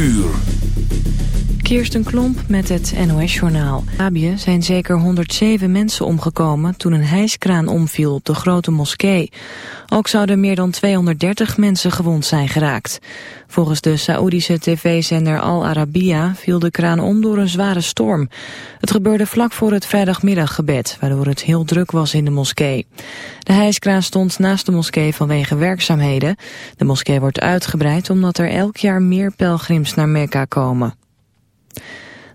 Uur. Kirsten Klomp met het NOS-journaal. Arabië zijn zeker 107 mensen omgekomen toen een hijskraan omviel op de grote moskee. Ook zouden meer dan 230 mensen gewond zijn geraakt. Volgens de Saoedische tv-zender Al Arabiya viel de kraan om door een zware storm. Het gebeurde vlak voor het vrijdagmiddaggebed, waardoor het heel druk was in de moskee. De hijskraan stond naast de moskee vanwege werkzaamheden. De moskee wordt uitgebreid omdat er elk jaar meer pelgrims naar Mekka komen.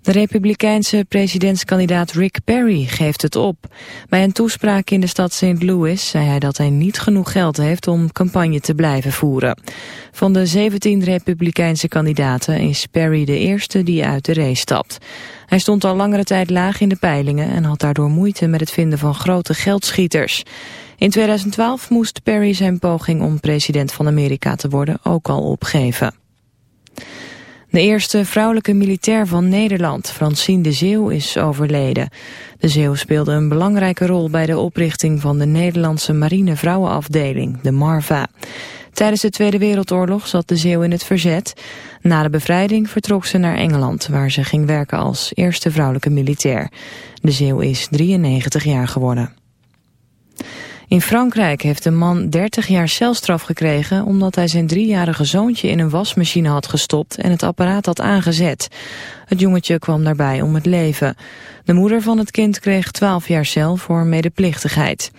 De republikeinse presidentskandidaat Rick Perry geeft het op. Bij een toespraak in de stad St. Louis zei hij dat hij niet genoeg geld heeft om campagne te blijven voeren. Van de 17 republikeinse kandidaten is Perry de eerste die uit de race stapt. Hij stond al langere tijd laag in de peilingen en had daardoor moeite met het vinden van grote geldschieters. In 2012 moest Perry zijn poging om president van Amerika te worden ook al opgeven. De eerste vrouwelijke militair van Nederland, Francine de Zeeuw, is overleden. De Zeeuw speelde een belangrijke rol bij de oprichting van de Nederlandse marine vrouwenafdeling, de MARVA. Tijdens de Tweede Wereldoorlog zat de Zeeuw in het verzet. Na de bevrijding vertrok ze naar Engeland, waar ze ging werken als eerste vrouwelijke militair. De Zeeuw is 93 jaar geworden. In Frankrijk heeft een man 30 jaar celstraf gekregen omdat hij zijn driejarige zoontje in een wasmachine had gestopt en het apparaat had aangezet. Het jongetje kwam daarbij om het leven. De moeder van het kind kreeg 12 jaar cel voor medeplichtigheid.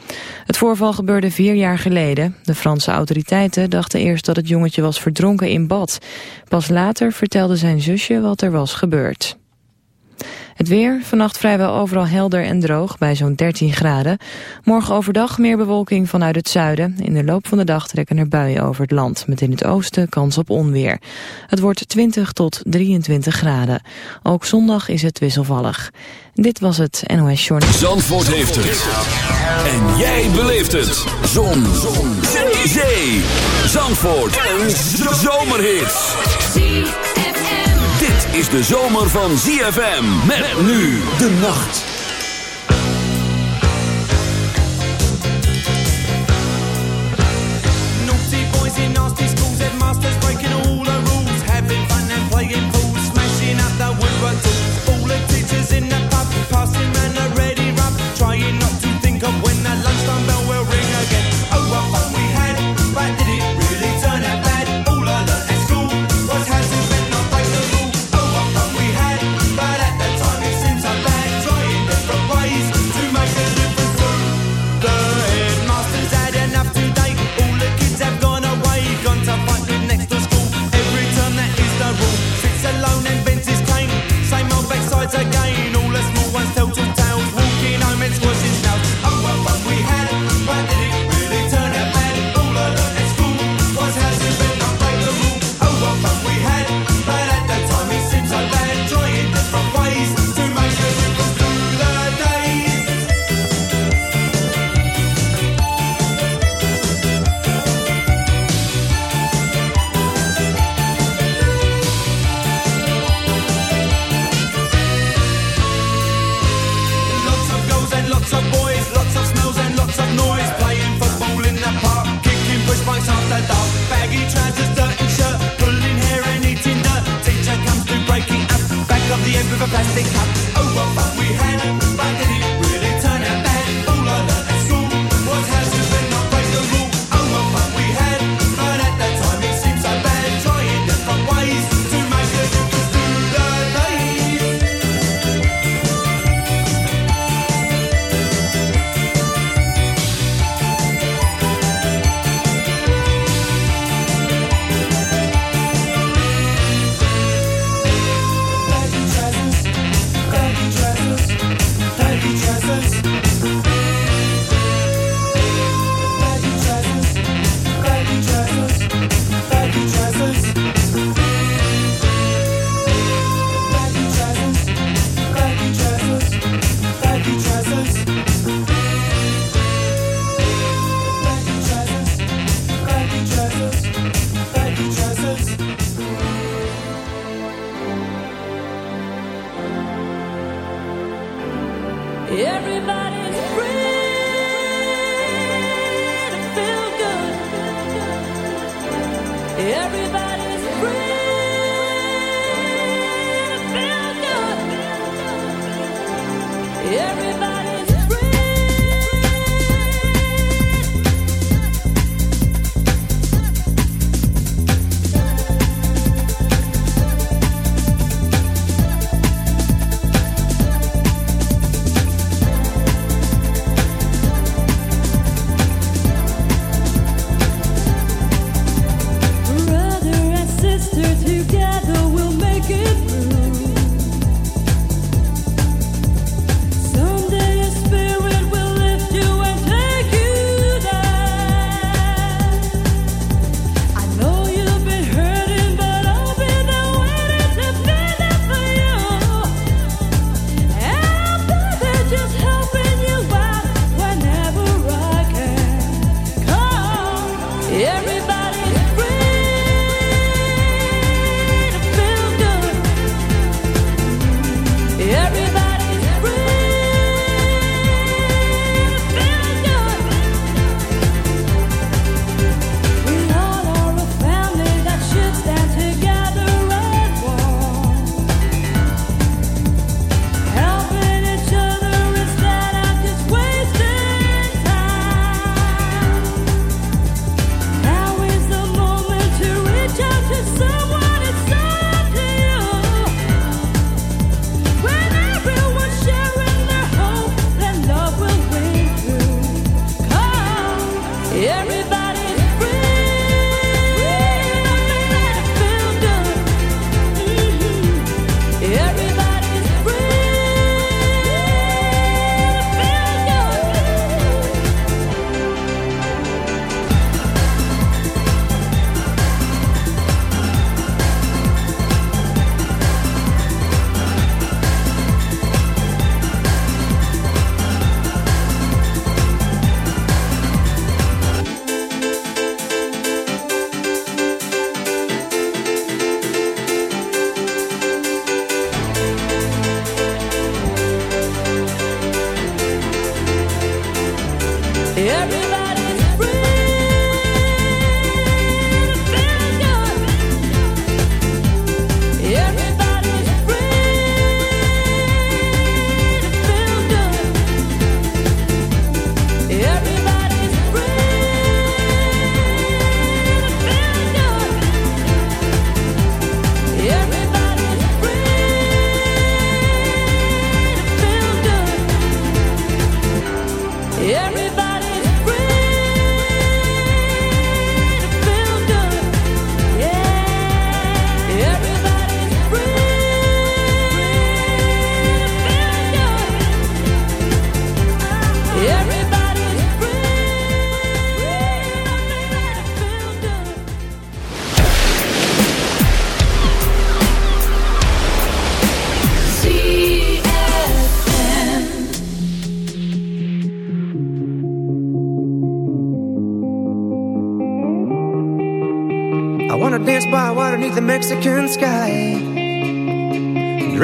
Het voorval gebeurde vier jaar geleden. De Franse autoriteiten dachten eerst dat het jongetje was verdronken in bad. Pas later vertelde zijn zusje wat er was gebeurd. Het weer, vannacht vrijwel overal helder en droog bij zo'n 13 graden. Morgen overdag meer bewolking vanuit het zuiden. In de loop van de dag trekken er buien over het land, met in het oosten kans op onweer. Het wordt 20 tot 23 graden. Ook zondag is het wisselvallig. Dit was het NOS Journal. Zandvoort heeft het. En jij beleeft het. Zon. Zon. Zee. Zandvoort. Een zomerhit is de zomer van ZFM. Met, nu de nacht. Boys in nasty schools, headmasters breaking all the rules. Having fun and playing pool, smashing up the woodwork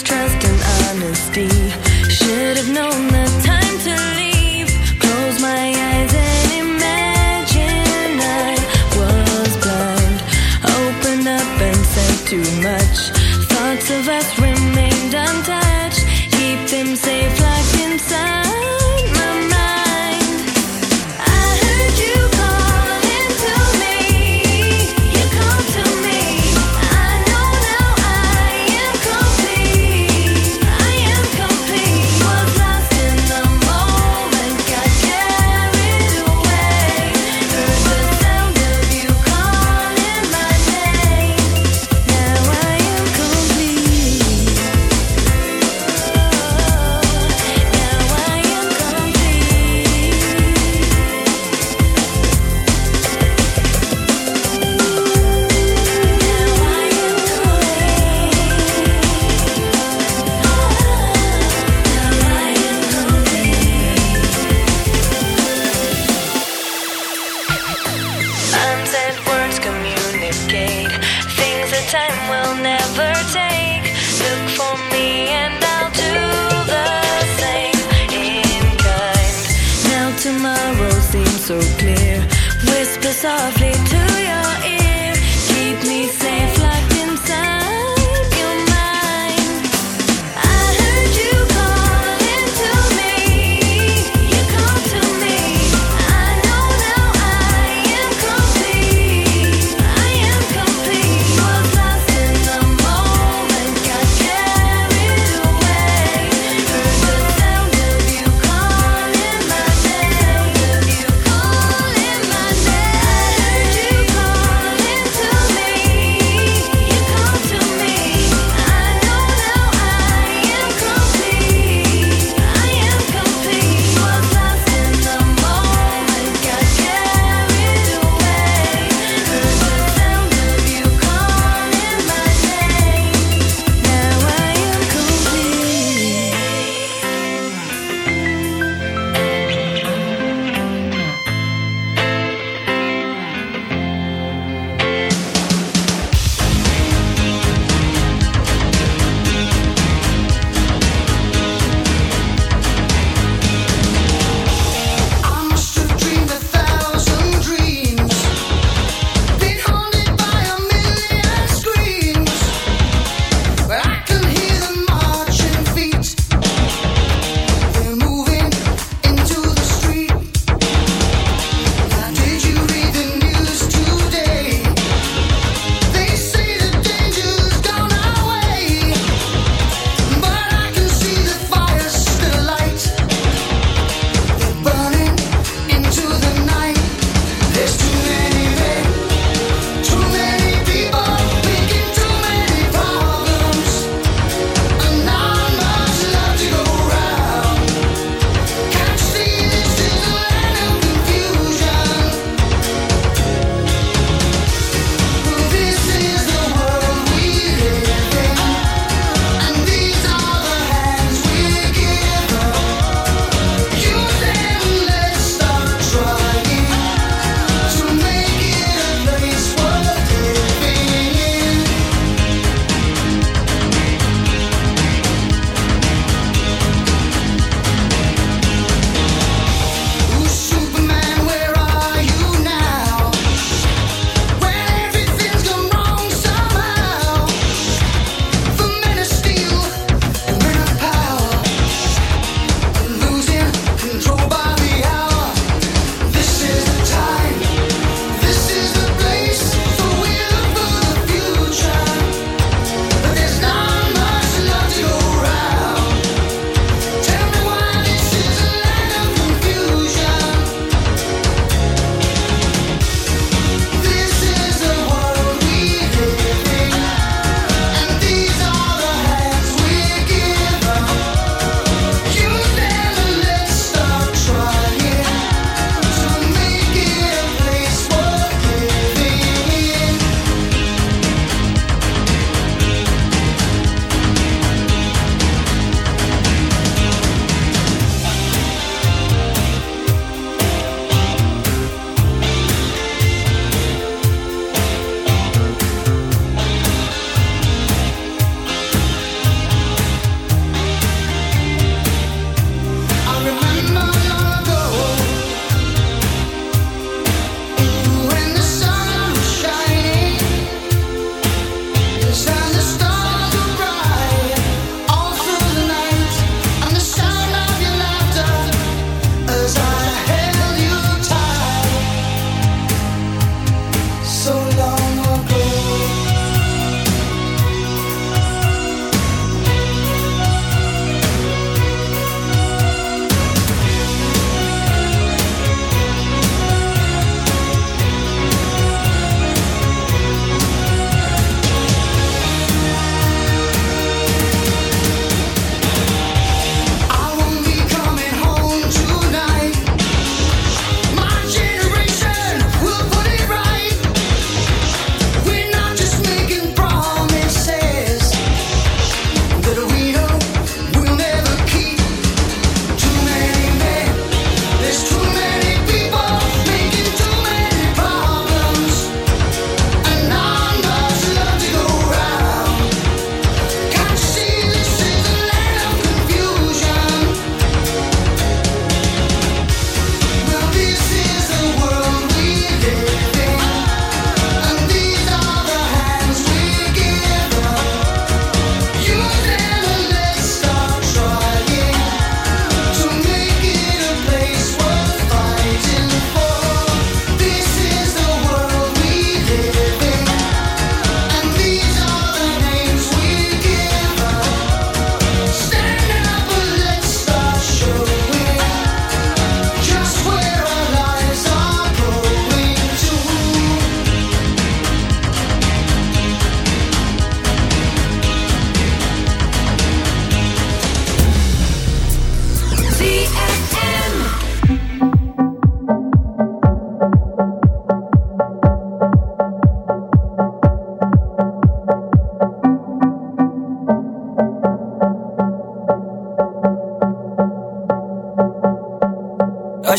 trust and honesty. Should have known the time to leave. Close my eyes and imagine I was blind. Open up and said too much. Thoughts of us remained untouched. Keep them safe like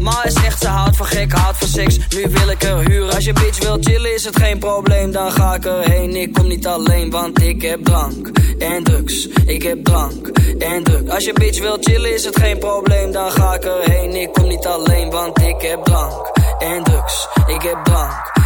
Ma is echt, ze houdt van gek, houdt van seks. Nu wil ik er huren. Als je bitch wil chillen is het geen probleem, dan ga ik erheen. Ik kom niet alleen, want ik heb drank en drugs. Ik heb drank en drugs. Als je bitch wil chillen is het geen probleem, dan ga ik erheen. Ik kom niet alleen, want ik heb drank en drugs. Ik heb drank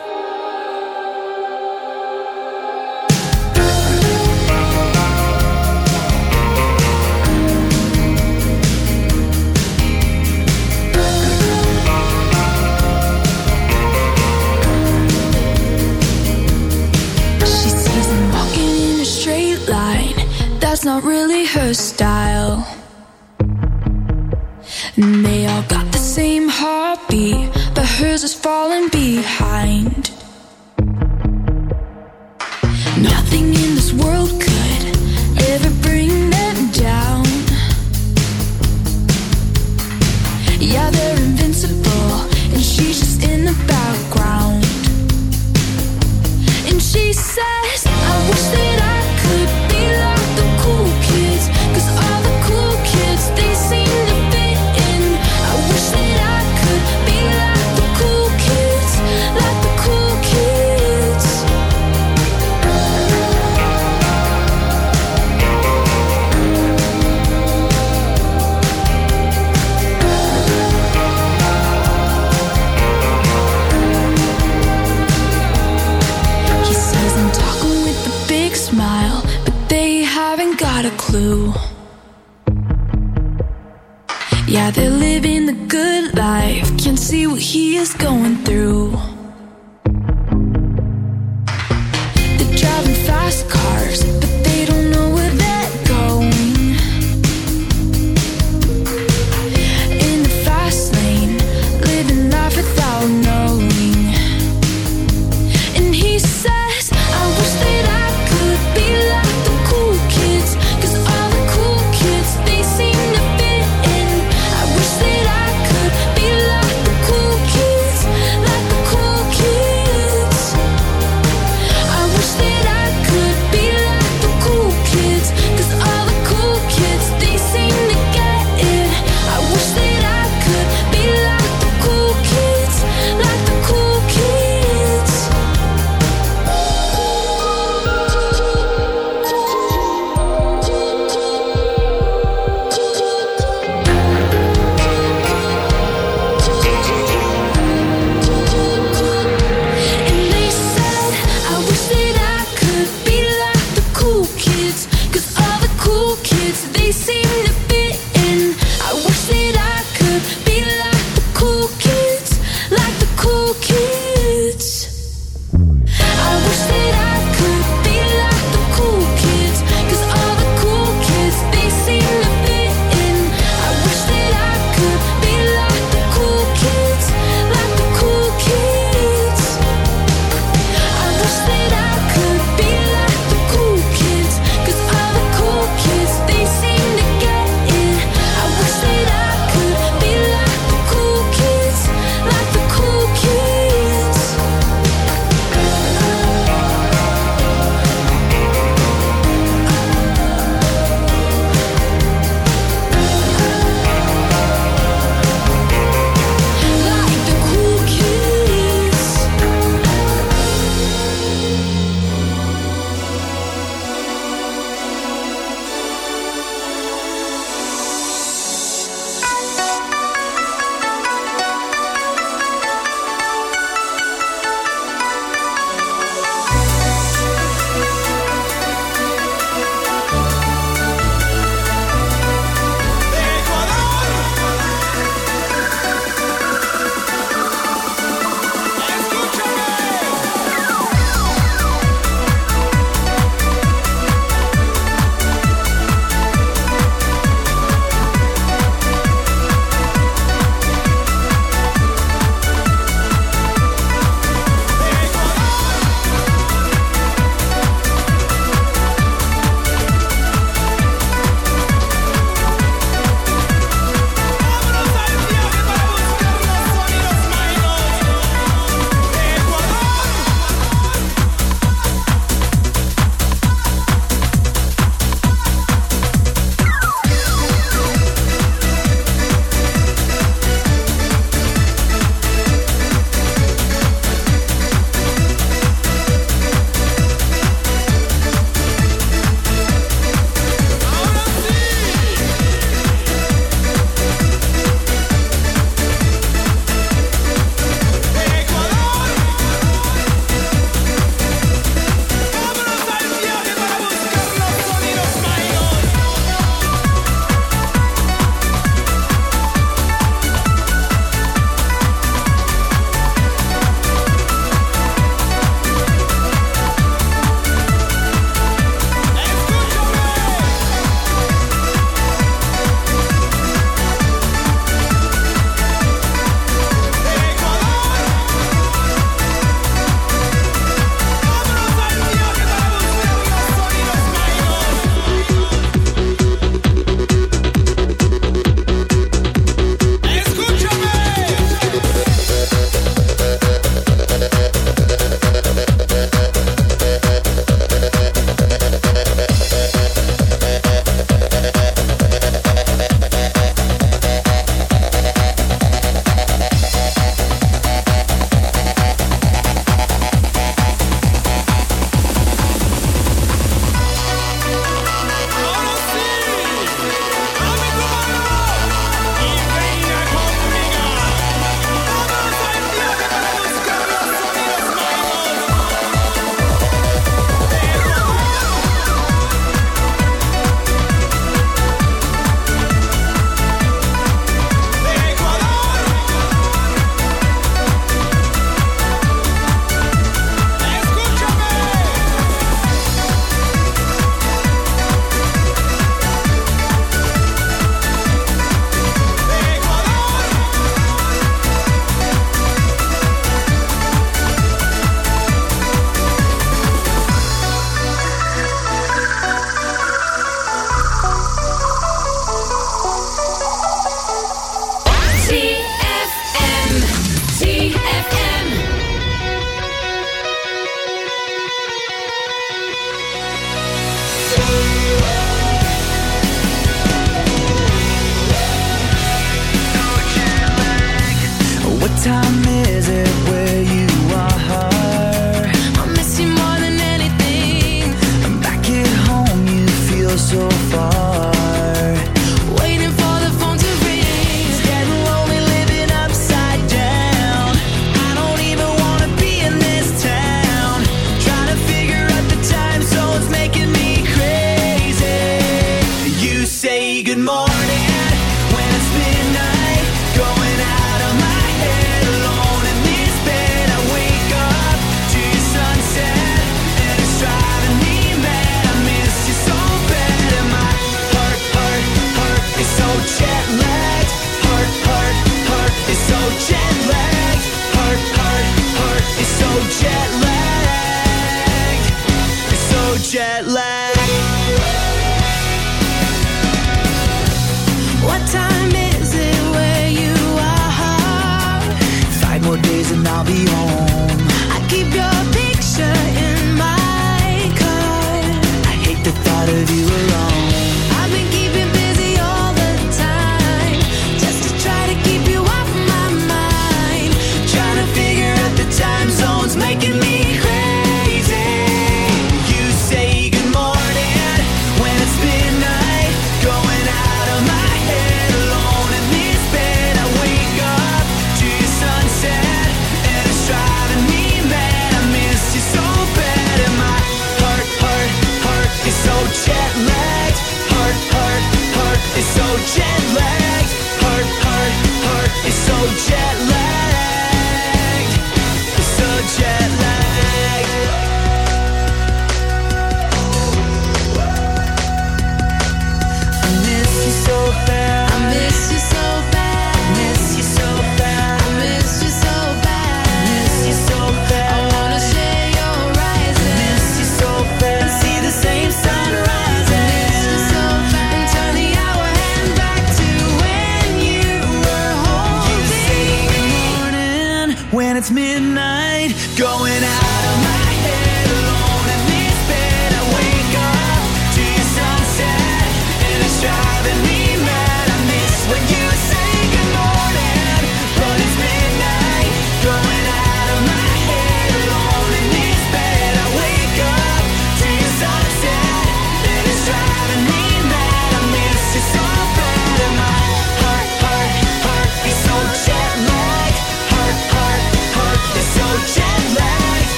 her style.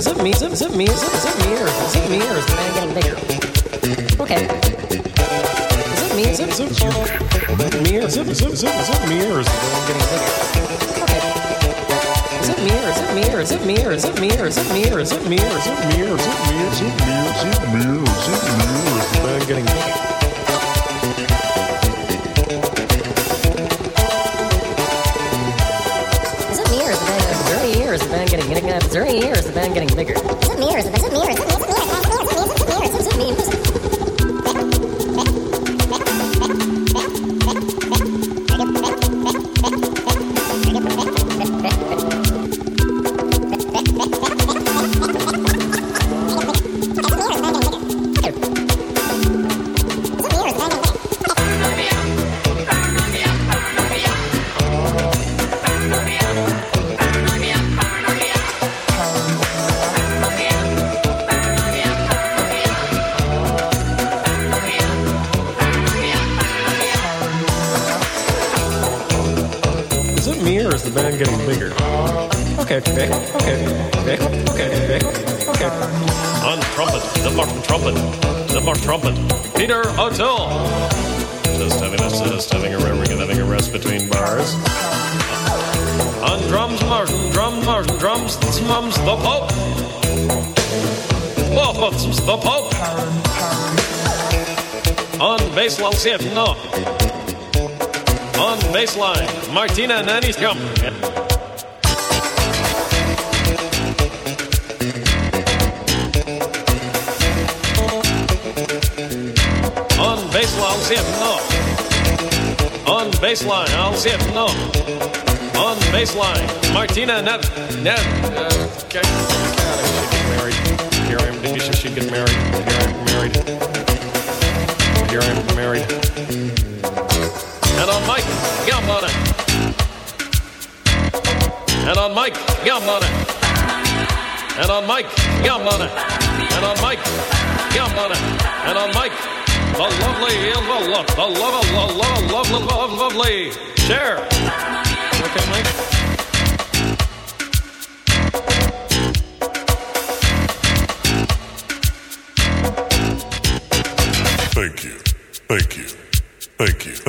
Is it me, zip, it me, zip, it me Is it me ears, and I'm getting bigger. Okay. it me, zip, zip, zip me ears, zip, zip, Is it me ears, and I'm getting bigger. Okay. it me Is it me Is it me Is it me Is it me Is it me Is it me Is it me Is it me Is it me Is it me ears, and I'm getting bigger. three years The band getting bigger. Is it me or is it me or is it baseline, Zivno. On baseline, Martina Nani's coming. On baseline, Zivno. On baseline, Al Zivno. On baseline, Martina Nan. Nan. Uh, okay. She should get married. Here I am. She should get married. Here married here I am on Mary. And on Mike Gambana. And on Mike it. And on Mike Gambana. And on Mike Gambana. And on Mike, the lovely, the lovely, the lovely, the lovely, lovely, love, lovely. Share. Okay, Mike.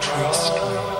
Trust me.